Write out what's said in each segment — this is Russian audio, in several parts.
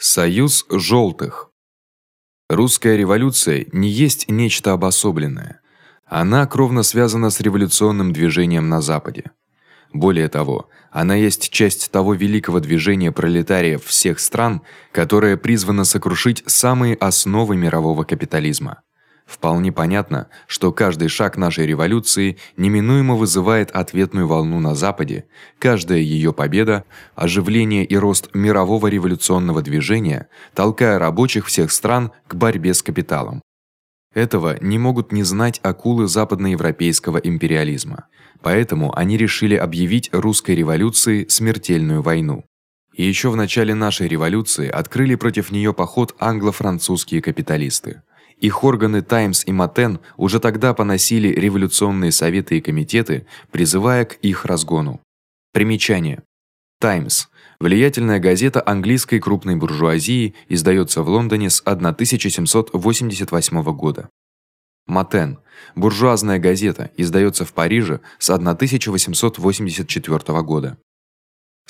Союз желтых. Русская революция не есть нечто обособленное. Она кровно связана с революционным движением на западе. Более того, она есть часть того великого движения пролетариев всех стран, которое призвано сокрушить самые основы мирового капитализма. Вполне понятно, что каждый шаг нашей революции неминуемо вызывает ответную волну на западе. Каждая её победа оживление и рост мирового революционного движения, толкая рабочих всех стран к борьбе с капиталом. Этого не могут не знать акулы западноевропейского империализма. Поэтому они решили объявить русской революции смертельную войну. И ещё в начале нашей революции открыли против неё поход англо-французские капиталисты. Их органы Times и Матен уже тогда поносили революционные советы и комитеты, призывая к их разгону. Примечание: Times влиятельная газета английской крупной буржуазии, издаётся в Лондоне с 1788 года. Матен буржуазная газета, издаётся в Париже с 1884 года.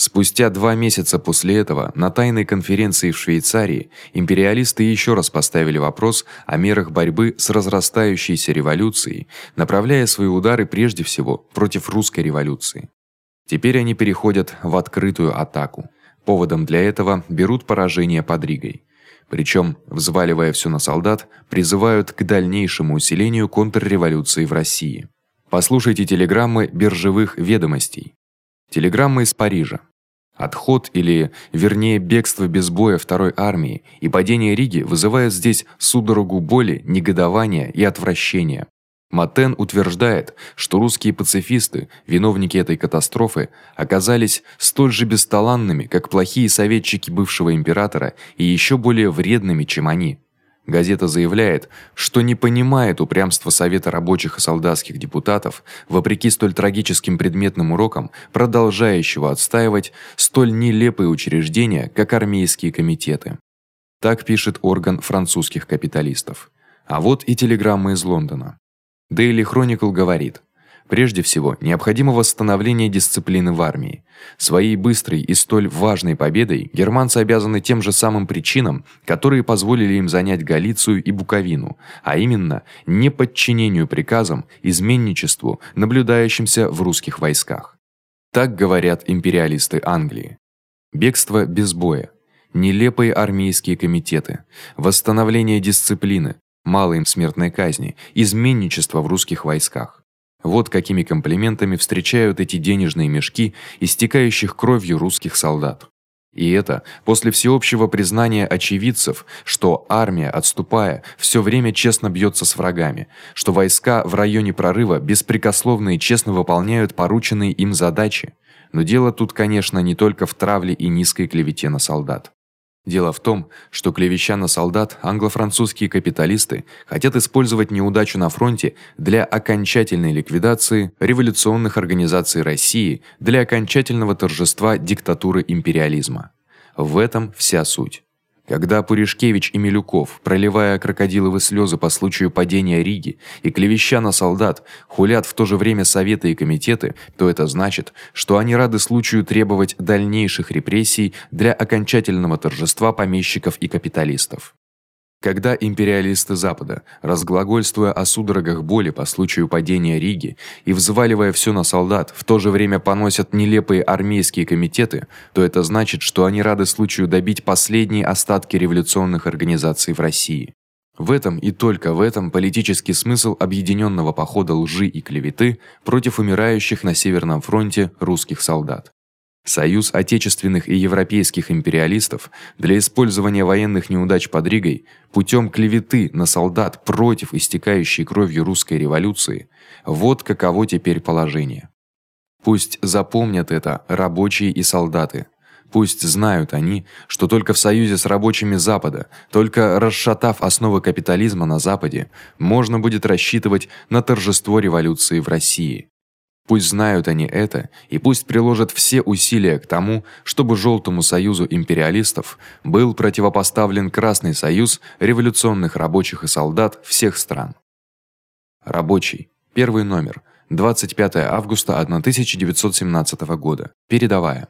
Спустя два месяца после этого на тайной конференции в Швейцарии империалисты ещё раз поставили вопрос о мерах борьбы с разрастающейся революцией, направляя свои удары прежде всего против русской революции. Теперь они переходят в открытую атаку. Поводом для этого берут поражение под Ригой. Причём, взваливая всё на солдат, призывают к дальнейшему усилению контрреволюции в России. Послушайте телеграммы биржевых ведомостей. Телеграмма из Парижа. Отход или, вернее, бегство без боя второй армии и падение Риги вызывает здесь судорогу боли, негодования и отвращения. Матен утверждает, что русские пацифисты, виновники этой катастрофы, оказались столь же бесталанными, как плохие советчики бывшего императора, и ещё более вредными, чем они. Газета заявляет, что не понимает упрямства Совета рабочих и солдатских депутатов, вопреки столь трагическим предметным урокам, продолжающего отстаивать столь нелепые учреждения, как армейские комитеты. Так пишет орган французских капиталистов. А вот и телеграмма из Лондона. Daily Chronicle говорит: Прежде всего, необходимо восстановление дисциплины в армии. Своей быстрой и столь важной победой германцы обязаны тем же самым причинам, которые позволили им занять Галицию и Буковину, а именно неподчинению приказам, изменничеству, наблюдающимся в русских войсках. Так говорят империалисты Англии. Бегство без боя, нелепые армейские комитеты, восстановление дисциплины, мало им смертной казни, изменничество в русских войсках. Вот какими комплиментами встречают эти денежные мешки истекающих кровью русских солдат. И это после всеобщего признания очевидцев, что армия, отступая, всё время честно бьётся с врагами, что войска в районе прорыва беспрекословно и честно выполняют порученные им задачи. Но дело тут, конечно, не только в травле и низкой клевете на солдат. Дело в том, что клевеща на солдат англо-французские капиталисты хотят использовать неудачу на фронте для окончательной ликвидации революционных организаций России, для окончательного торжества диктатуры империализма. В этом вся суть. Когда Пуришкевич и Милюков, проливая крокодиловые слёзы по случаю падения Риги и клевеща на солдат, хулят в то же время советы и комитеты, то это значит, что они рады случаю требовать дальнейших репрессий для окончательного торжества помещиков и капиталистов. Когда империалисты Запада, разглагольствуя о судорогах боли по случаю падения Риги и взваливая всё на солдат, в то же время поносят нелепые армейские комитеты, то это значит, что они рады случаю добить последние остатки революционных организаций в России. В этом и только в этом политический смысл объединённого похода лжи и клеветы против умирающих на Северном фронте русских солдат. Союз отечественных и европейских империалистов для использования военных неудач под Ригой путём клеветы на солдат против истекающей кровью русской революции. Вот каково теперь положение. Пусть запомнят это рабочие и солдаты. Пусть знают они, что только в союзе с рабочими Запада, только расшатав основы капитализма на Западе, можно будет рассчитывать на торжество революции в России. Пусть знают они это и пусть приложат все усилия к тому, чтобы Желтому союзу империалистов был противопоставлен Красный союз революционных рабочих и солдат всех стран. Рабочий. Первый номер. 25 августа 1917 года. Передавая